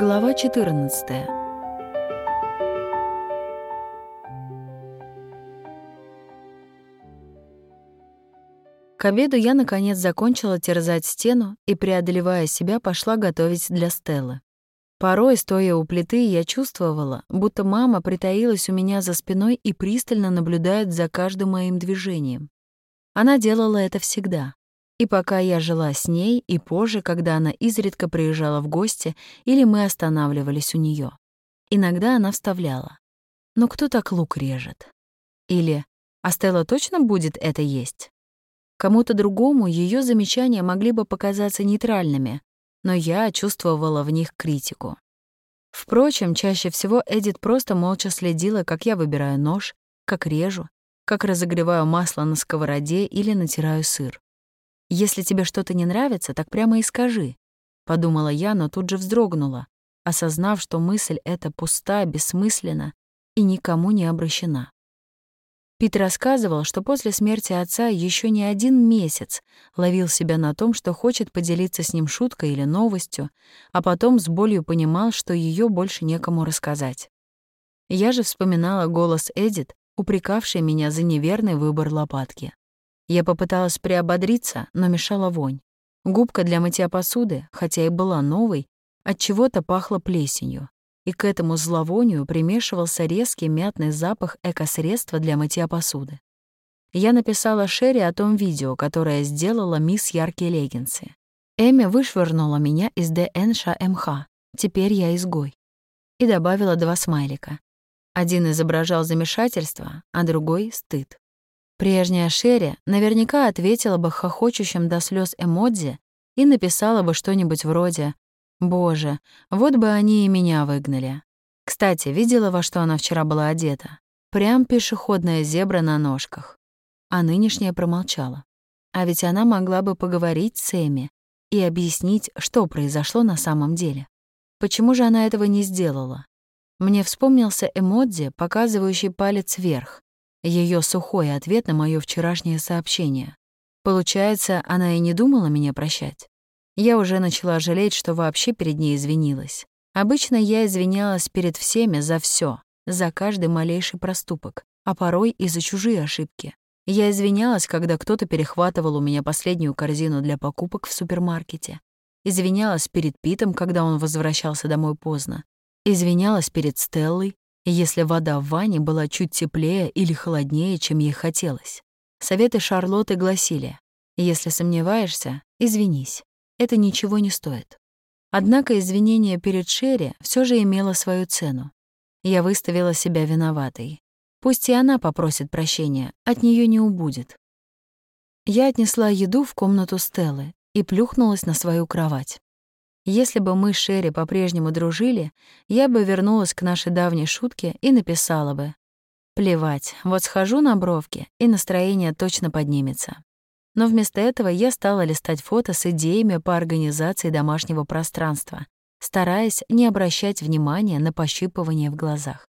Глава 14. К обеду я, наконец, закончила терзать стену и, преодолевая себя, пошла готовить для Стеллы. Порой, стоя у плиты, я чувствовала, будто мама притаилась у меня за спиной и пристально наблюдает за каждым моим движением. Она делала это всегда. И пока я жила с ней, и позже, когда она изредка приезжала в гости или мы останавливались у нее. Иногда она вставляла. «Ну кто так лук режет?» Или «А Стелла точно будет это есть?» Кому-то другому ее замечания могли бы показаться нейтральными, но я чувствовала в них критику. Впрочем, чаще всего Эдит просто молча следила, как я выбираю нож, как режу, как разогреваю масло на сковороде или натираю сыр. «Если тебе что-то не нравится, так прямо и скажи», — подумала я, но тут же вздрогнула, осознав, что мысль эта пуста, бессмысленна и никому не обращена. Пит рассказывал, что после смерти отца еще не один месяц ловил себя на том, что хочет поделиться с ним шуткой или новостью, а потом с болью понимал, что ее больше некому рассказать. Я же вспоминала голос Эдит, упрекавший меня за неверный выбор лопатки. Я попыталась приободриться, но мешала вонь. Губка для мытья посуды, хотя и была новой, от чего-то пахла плесенью и к этому зловонию примешивался резкий мятный запах экосредства для мытья посуды. Я написала Шерри о том видео, которое сделала мисс Яркие леггинсы. Эми вышвырнула меня из ДНШМХ. Теперь я изгой. И добавила два смайлика. Один изображал замешательство, а другой — стыд. Прежняя Шерри наверняка ответила бы хохочущим до слез эмодзи и написала бы что-нибудь вроде Боже, вот бы они и меня выгнали. Кстати, видела, во что она вчера была одета? Прям пешеходная зебра на ножках. А нынешняя промолчала. А ведь она могла бы поговорить с Эми и объяснить, что произошло на самом деле. Почему же она этого не сделала? Мне вспомнился эмодзи, показывающий палец вверх. Ее сухой ответ на мое вчерашнее сообщение. Получается, она и не думала меня прощать. Я уже начала жалеть, что вообще перед ней извинилась. Обычно я извинялась перед всеми за все, за каждый малейший проступок, а порой и за чужие ошибки. Я извинялась, когда кто-то перехватывал у меня последнюю корзину для покупок в супермаркете. Извинялась перед Питом, когда он возвращался домой поздно. Извинялась перед Стеллой, если вода в ванне была чуть теплее или холоднее, чем ей хотелось. Советы Шарлотты гласили, если сомневаешься, извинись это ничего не стоит. Однако извинение перед Шерри все же имело свою цену. Я выставила себя виноватой. Пусть и она попросит прощения, от нее не убудет. Я отнесла еду в комнату Стеллы и плюхнулась на свою кровать. Если бы мы с Шерри по-прежнему дружили, я бы вернулась к нашей давней шутке и написала бы. Плевать, вот схожу на бровки, и настроение точно поднимется но вместо этого я стала листать фото с идеями по организации домашнего пространства, стараясь не обращать внимания на пощипывание в глазах.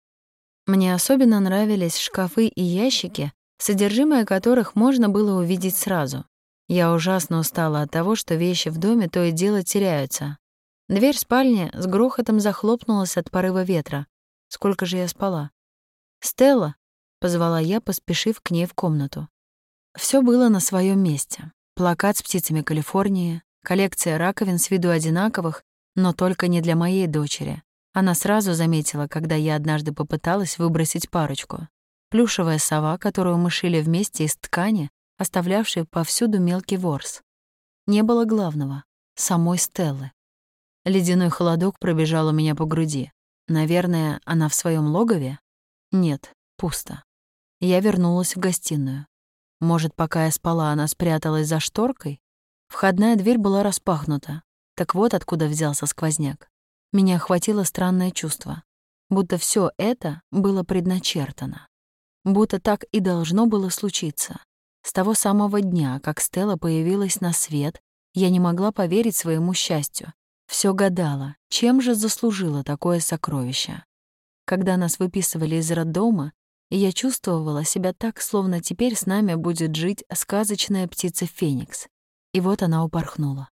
Мне особенно нравились шкафы и ящики, содержимое которых можно было увидеть сразу. Я ужасно устала от того, что вещи в доме то и дело теряются. Дверь спальни с грохотом захлопнулась от порыва ветра. Сколько же я спала? «Стелла», — позвала я, поспешив к ней в комнату. Все было на своем месте. Плакат с птицами Калифорнии, коллекция раковин с виду одинаковых, но только не для моей дочери. Она сразу заметила, когда я однажды попыталась выбросить парочку. Плюшевая сова, которую мы шили вместе из ткани, оставлявшей повсюду мелкий ворс. Не было главного — самой Стеллы. Ледяной холодок пробежал у меня по груди. Наверное, она в своем логове? Нет, пусто. Я вернулась в гостиную. Может, пока я спала, она спряталась за шторкой? Входная дверь была распахнута. Так вот откуда взялся сквозняк. Меня охватило странное чувство. Будто все это было предначертано. Будто так и должно было случиться. С того самого дня, как Стелла появилась на свет, я не могла поверить своему счастью. Все гадала, чем же заслужила такое сокровище. Когда нас выписывали из роддома, я чувствовала себя так, словно теперь с нами будет жить сказочная птица Феникс. И вот она упорхнула.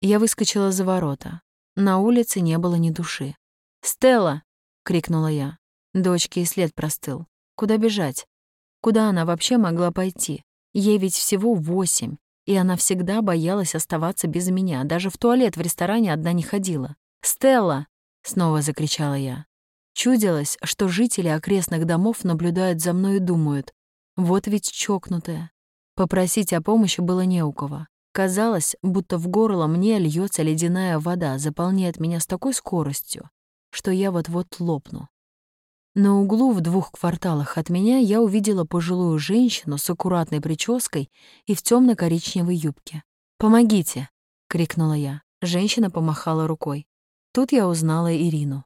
Я выскочила за ворота. На улице не было ни души. «Стелла!» — крикнула я. Дочке и след простыл. Куда бежать? Куда она вообще могла пойти? Ей ведь всего восемь, и она всегда боялась оставаться без меня, даже в туалет в ресторане одна не ходила. «Стелла!» — снова закричала я. Чудилось, что жители окрестных домов наблюдают за мной и думают, вот ведь чокнутая. Попросить о помощи было не у кого. Казалось, будто в горло мне льется ледяная вода, заполняет меня с такой скоростью, что я вот-вот лопну. На углу в двух кварталах от меня я увидела пожилую женщину с аккуратной прической и в темно коричневой юбке. «Помогите!» — крикнула я. Женщина помахала рукой. Тут я узнала Ирину.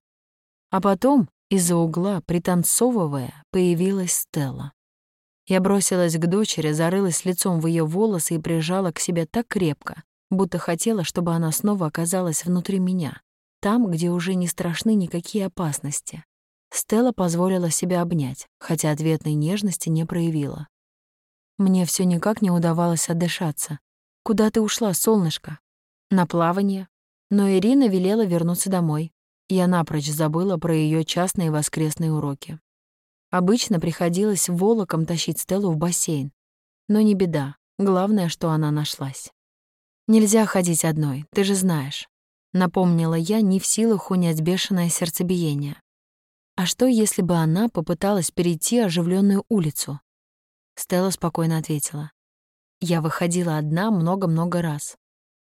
А потом, из-за угла, пританцовывая, появилась Стелла. Я бросилась к дочери, зарылась лицом в ее волосы и прижала к себе так крепко, будто хотела, чтобы она снова оказалась внутри меня, там, где уже не страшны никакие опасности. Стелла позволила себя обнять, хотя ответной нежности не проявила. Мне все никак не удавалось отдышаться. «Куда ты ушла, солнышко?» «На плавание». Но Ирина велела вернуться домой. Я напрочь забыла про ее частные воскресные уроки. Обычно приходилось волоком тащить Стеллу в бассейн. Но не беда, главное, что она нашлась. «Нельзя ходить одной, ты же знаешь», — напомнила я, не в силах унять бешеное сердцебиение. А что, если бы она попыталась перейти оживленную улицу? Стелла спокойно ответила. Я выходила одна много-много раз.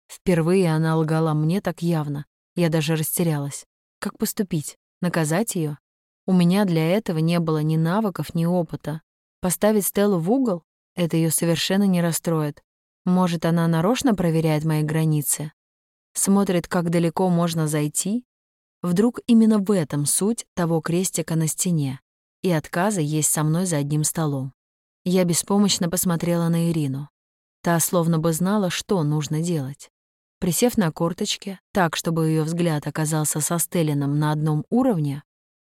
Впервые она лгала мне так явно. Я даже растерялась. Как поступить? Наказать ее? У меня для этого не было ни навыков, ни опыта. Поставить Стеллу в угол? Это ее совершенно не расстроит. Может, она нарочно проверяет мои границы? Смотрит, как далеко можно зайти? Вдруг именно в этом суть того крестика на стене, и отказа есть со мной за одним столом. Я беспомощно посмотрела на Ирину. Та словно бы знала, что нужно делать. Присев на корточки, так, чтобы ее взгляд оказался со Стеллином на одном уровне,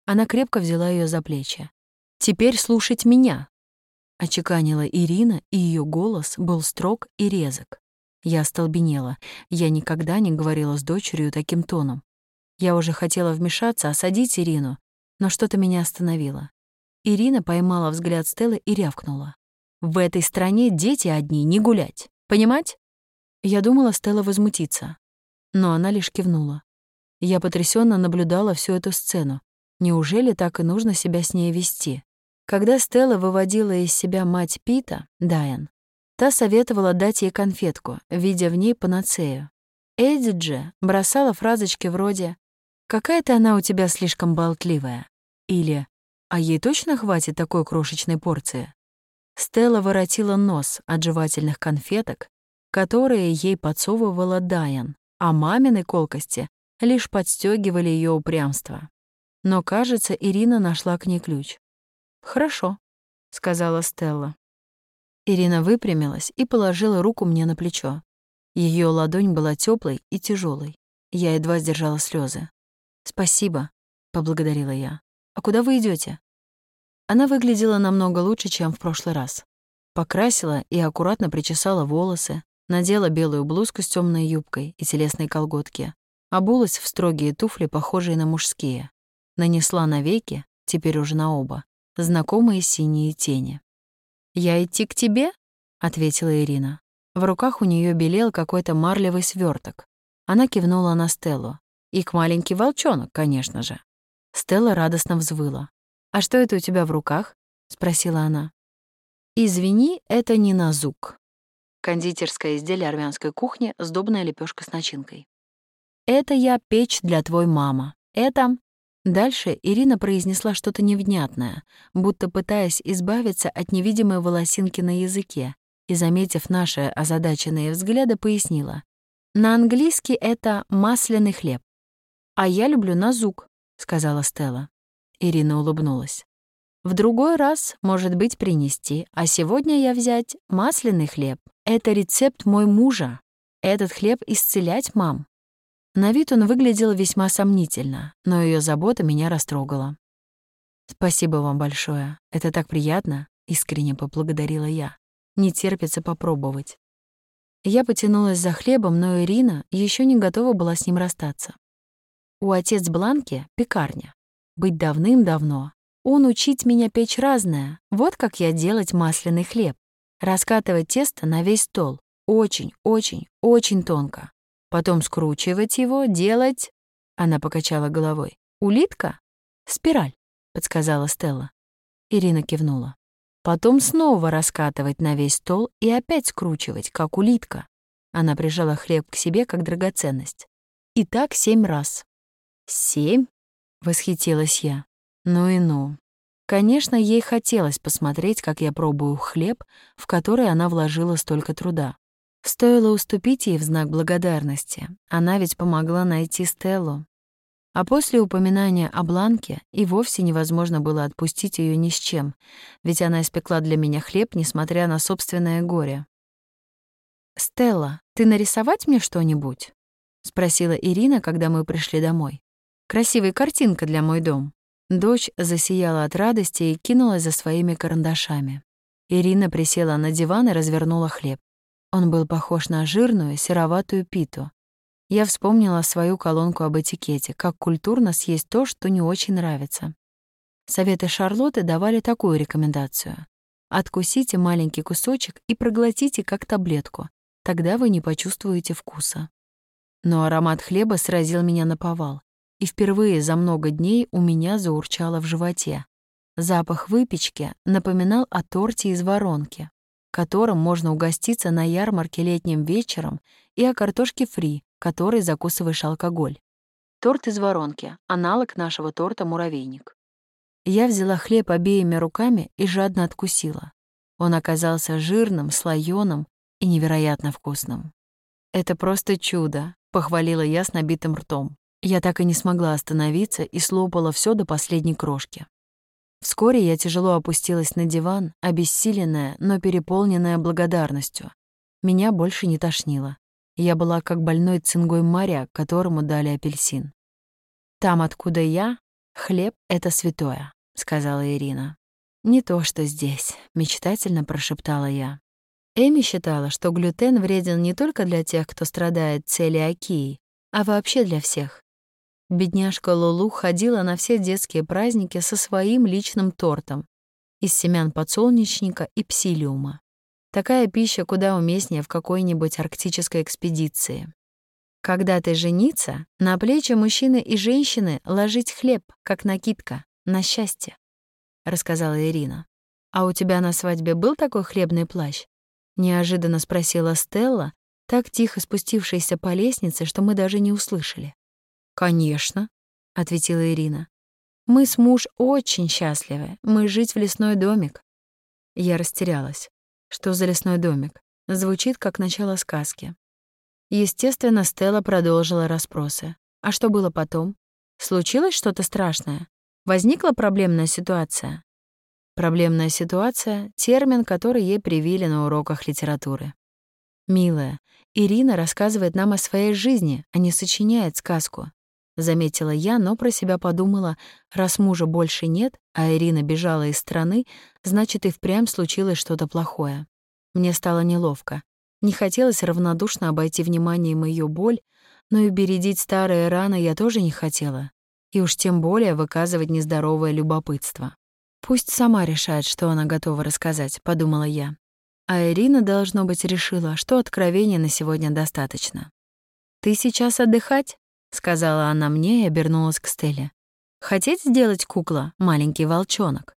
она крепко взяла ее за плечи. «Теперь слушать меня», — очеканила Ирина, и ее голос был строг и резок. Я остолбенела. Я никогда не говорила с дочерью таким тоном. Я уже хотела вмешаться, осадить Ирину, но что-то меня остановило. Ирина поймала взгляд Стеллы и рявкнула. «В этой стране дети одни, не гулять. Понимать?» Я думала, Стелла возмутится, но она лишь кивнула. Я потрясенно наблюдала всю эту сцену. Неужели так и нужно себя с ней вести? Когда Стелла выводила из себя мать Пита, Дайан, та советовала дать ей конфетку, видя в ней панацею. Эдди же бросала фразочки вроде «Какая-то она у тебя слишком болтливая». Или «А ей точно хватит такой крошечной порции?» Стелла воротила нос от жевательных конфеток, которые ей подсовывала Дайан, а мамины колкости лишь подстегивали ее упрямство. Но, кажется, Ирина нашла к ней ключ. «Хорошо», — сказала Стелла. Ирина выпрямилась и положила руку мне на плечо. Ее ладонь была теплой и тяжелой. Я едва сдержала слезы. «Спасибо», — поблагодарила я. «А куда вы идете? Она выглядела намного лучше, чем в прошлый раз. Покрасила и аккуратно причесала волосы, надела белую блузку с темной юбкой и телесные колготки, обулась в строгие туфли, похожие на мужские. Нанесла на веки, теперь уже на оба, знакомые синие тени. «Я идти к тебе?» — ответила Ирина. В руках у нее белел какой-то марлевый сверток. Она кивнула на Стеллу. И к маленький волчонок, конечно же. Стелла радостно взвыла. «А что это у тебя в руках?» — спросила она. «Извини, это не назук». Кондитерское изделие армянской кухни, сдобная лепешка с начинкой. «Это я печь для твой мама. Это...» Дальше Ирина произнесла что-то невнятное, будто пытаясь избавиться от невидимой волосинки на языке, и, заметив наши озадаченные взгляды, пояснила. На английский это «масляный хлеб». «А я люблю назук», — сказала Стелла. Ирина улыбнулась. «В другой раз, может быть, принести, а сегодня я взять масляный хлеб. Это рецепт мой мужа. Этот хлеб исцелять, мам». На вид он выглядел весьма сомнительно, но ее забота меня растрогала. «Спасибо вам большое. Это так приятно», — искренне поблагодарила я. «Не терпится попробовать». Я потянулась за хлебом, но Ирина еще не готова была с ним расстаться. У отец Бланки — пекарня. Быть давным-давно. Он учить меня печь разное. Вот как я делать масляный хлеб. Раскатывать тесто на весь стол. Очень, очень, очень тонко. Потом скручивать его, делать... Она покачала головой. «Улитка?» «Спираль», — подсказала Стелла. Ирина кивнула. Потом снова раскатывать на весь стол и опять скручивать, как улитка. Она прижала хлеб к себе, как драгоценность. И так семь раз. «Семь?» — восхитилась я. «Ну и ну». Конечно, ей хотелось посмотреть, как я пробую хлеб, в который она вложила столько труда. Стоило уступить ей в знак благодарности. Она ведь помогла найти Стеллу. А после упоминания о Бланке и вовсе невозможно было отпустить ее ни с чем, ведь она испекла для меня хлеб, несмотря на собственное горе. «Стелла, ты нарисовать мне что-нибудь?» — спросила Ирина, когда мы пришли домой. «Красивая картинка для мой дом». Дочь засияла от радости и кинулась за своими карандашами. Ирина присела на диван и развернула хлеб. Он был похож на жирную, сероватую питу. Я вспомнила свою колонку об этикете, как культурно съесть то, что не очень нравится. Советы Шарлотты давали такую рекомендацию. Откусите маленький кусочек и проглотите как таблетку. Тогда вы не почувствуете вкуса. Но аромат хлеба сразил меня на повал, и впервые за много дней у меня заурчало в животе. Запах выпечки напоминал о торте из воронки которым можно угоститься на ярмарке летним вечером, и о картошке фри, которой закусываешь алкоголь. Торт из воронки — аналог нашего торта «Муравейник». Я взяла хлеб обеими руками и жадно откусила. Он оказался жирным, слоёным и невероятно вкусным. «Это просто чудо», — похвалила я с набитым ртом. Я так и не смогла остановиться и слопала все до последней крошки. Вскоре я тяжело опустилась на диван, обессиленная, но переполненная благодарностью. Меня больше не тошнило. Я была как больной цингой Мария, которому дали апельсин. «Там, откуда я, хлеб — это святое», — сказала Ирина. «Не то, что здесь», — мечтательно прошептала я. Эми считала, что глютен вреден не только для тех, кто страдает целиакией, а вообще для всех. Бедняжка Лулу ходила на все детские праздники со своим личным тортом из семян подсолнечника и псилиума. Такая пища куда уместнее в какой-нибудь арктической экспедиции. Когда ты жениться, на плечи мужчины и женщины ложить хлеб, как накидка, на счастье, — рассказала Ирина. «А у тебя на свадьбе был такой хлебный плащ?» — неожиданно спросила Стелла, так тихо спустившаяся по лестнице, что мы даже не услышали. «Конечно», — ответила Ирина. «Мы с муж очень счастливы. Мы жить в лесной домик». Я растерялась. Что за лесной домик? Звучит как начало сказки. Естественно, Стелла продолжила расспросы. А что было потом? Случилось что-то страшное? Возникла проблемная ситуация? Проблемная ситуация — термин, который ей привили на уроках литературы. «Милая, Ирина рассказывает нам о своей жизни, а не сочиняет сказку. — заметила я, но про себя подумала, раз мужа больше нет, а Ирина бежала из страны, значит, и впрямь случилось что-то плохое. Мне стало неловко. Не хотелось равнодушно обойти вниманием ее боль, но и бередить старые раны я тоже не хотела. И уж тем более выказывать нездоровое любопытство. «Пусть сама решает, что она готова рассказать», — подумала я. А Ирина, должно быть, решила, что откровения на сегодня достаточно. «Ты сейчас отдыхать?» — сказала она мне и обернулась к Стелле. «Хотеть сделать кукла, маленький волчонок?»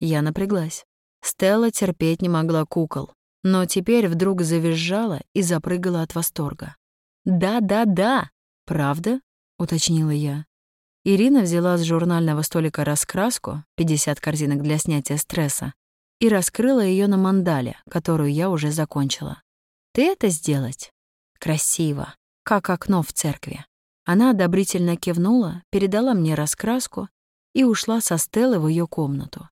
Я напряглась. Стелла терпеть не могла кукол, но теперь вдруг завизжала и запрыгала от восторга. «Да-да-да! Правда?» — уточнила я. Ирина взяла с журнального столика раскраску, 50 корзинок для снятия стресса, и раскрыла ее на мандале, которую я уже закончила. «Ты это сделать?» «Красиво, как окно в церкви». Она одобрительно кивнула, передала мне раскраску и ушла со Стеллы в ее комнату.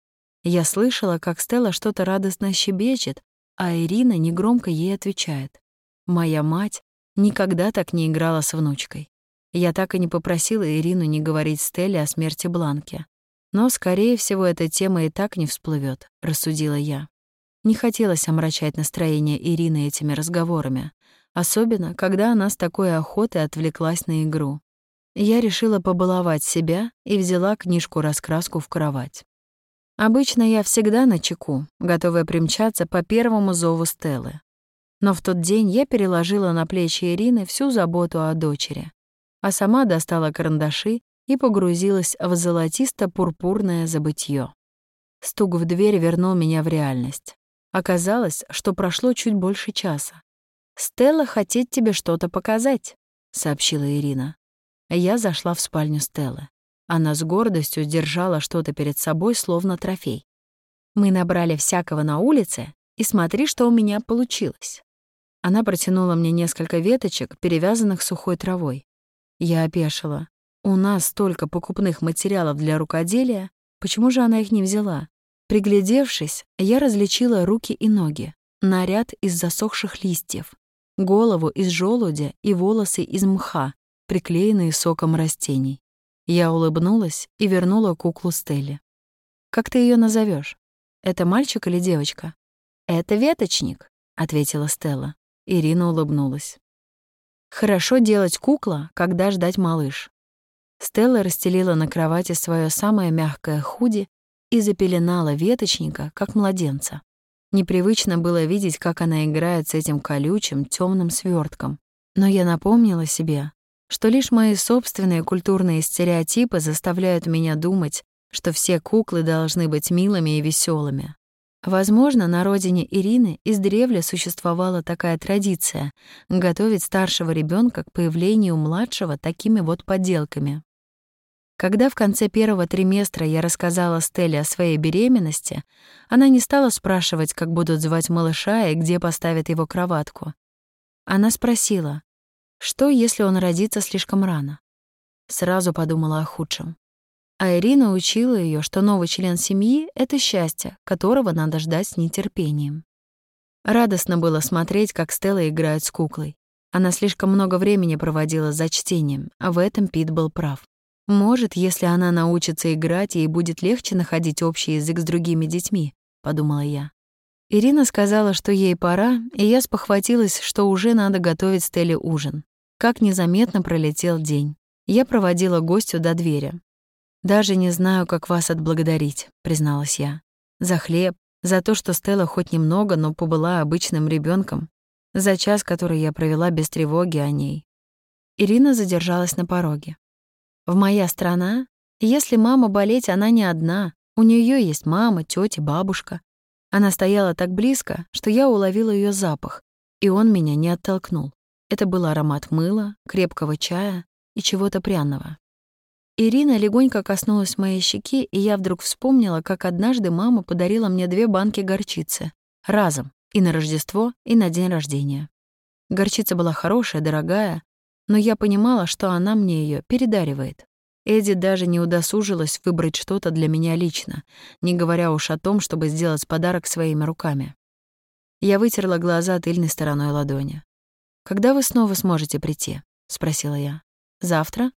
Я слышала, как Стелла что-то радостно щебечет, а Ирина негромко ей отвечает. Моя мать никогда так не играла с внучкой. Я так и не попросила Ирину не говорить Стелле о смерти Бланки. Но, скорее всего, эта тема и так не всплывет, рассудила я. Не хотелось омрачать настроение Ирины этими разговорами особенно когда она с такой охотой отвлеклась на игру. я решила побаловать себя и взяла книжку-раскраску в кровать. Обычно я всегда на чеку, готовая примчаться по первому зову Стеллы. Но в тот день я переложила на плечи Ирины всю заботу о дочери, а сама достала карандаши и погрузилась в золотисто-пурпурное забытье. Стук в дверь вернул меня в реальность. Оказалось, что прошло чуть больше часа. «Стелла хотеть тебе что-то показать», — сообщила Ирина. Я зашла в спальню Стеллы. Она с гордостью держала что-то перед собой, словно трофей. «Мы набрали всякого на улице, и смотри, что у меня получилось». Она протянула мне несколько веточек, перевязанных сухой травой. Я опешила. У нас столько покупных материалов для рукоделия, почему же она их не взяла? Приглядевшись, я различила руки и ноги, наряд из засохших листьев, голову из желудя и волосы из мха, приклеенные соком растений. Я улыбнулась и вернула куклу Стелле. «Как ты ее назовешь? Это мальчик или девочка?» «Это веточник», — ответила Стелла. Ирина улыбнулась. «Хорошо делать кукла, когда ждать малыш». Стелла расстелила на кровати свое самое мягкое худи и запеленала веточника, как младенца. Непривычно было видеть, как она играет с этим колючим, темным свертком. Но я напомнила себе, что лишь мои собственные культурные стереотипы заставляют меня думать, что все куклы должны быть милыми и веселыми. Возможно, на родине Ирины издревле существовала такая традиция — готовить старшего ребенка к появлению младшего такими вот подделками. Когда в конце первого триместра я рассказала Стелле о своей беременности, она не стала спрашивать, как будут звать малыша и где поставят его кроватку. Она спросила, что, если он родится слишком рано? Сразу подумала о худшем. А Ирина учила ее, что новый член семьи — это счастье, которого надо ждать с нетерпением. Радостно было смотреть, как Стелла играет с куклой. Она слишком много времени проводила за чтением, а в этом Пит был прав. Может, если она научится играть, ей будет легче находить общий язык с другими детьми, подумала я. Ирина сказала, что ей пора, и я спохватилась, что уже надо готовить Стелле ужин. Как незаметно пролетел день. Я проводила гостю до двери. «Даже не знаю, как вас отблагодарить», — призналась я. «За хлеб, за то, что Стелла хоть немного, но побыла обычным ребенком, за час, который я провела без тревоги о ней». Ирина задержалась на пороге. «В моя страна, если мама болеть, она не одна. У нее есть мама, тетя, бабушка. Она стояла так близко, что я уловила ее запах, и он меня не оттолкнул. Это был аромат мыла, крепкого чая и чего-то пряного. Ирина легонько коснулась моей щеки, и я вдруг вспомнила, как однажды мама подарила мне две банки горчицы. Разом. И на Рождество, и на день рождения. Горчица была хорошая, дорогая, но я понимала, что она мне ее передаривает. Эдди даже не удосужилась выбрать что-то для меня лично, не говоря уж о том, чтобы сделать подарок своими руками. Я вытерла глаза тыльной стороной ладони. «Когда вы снова сможете прийти?» — спросила я. «Завтра?»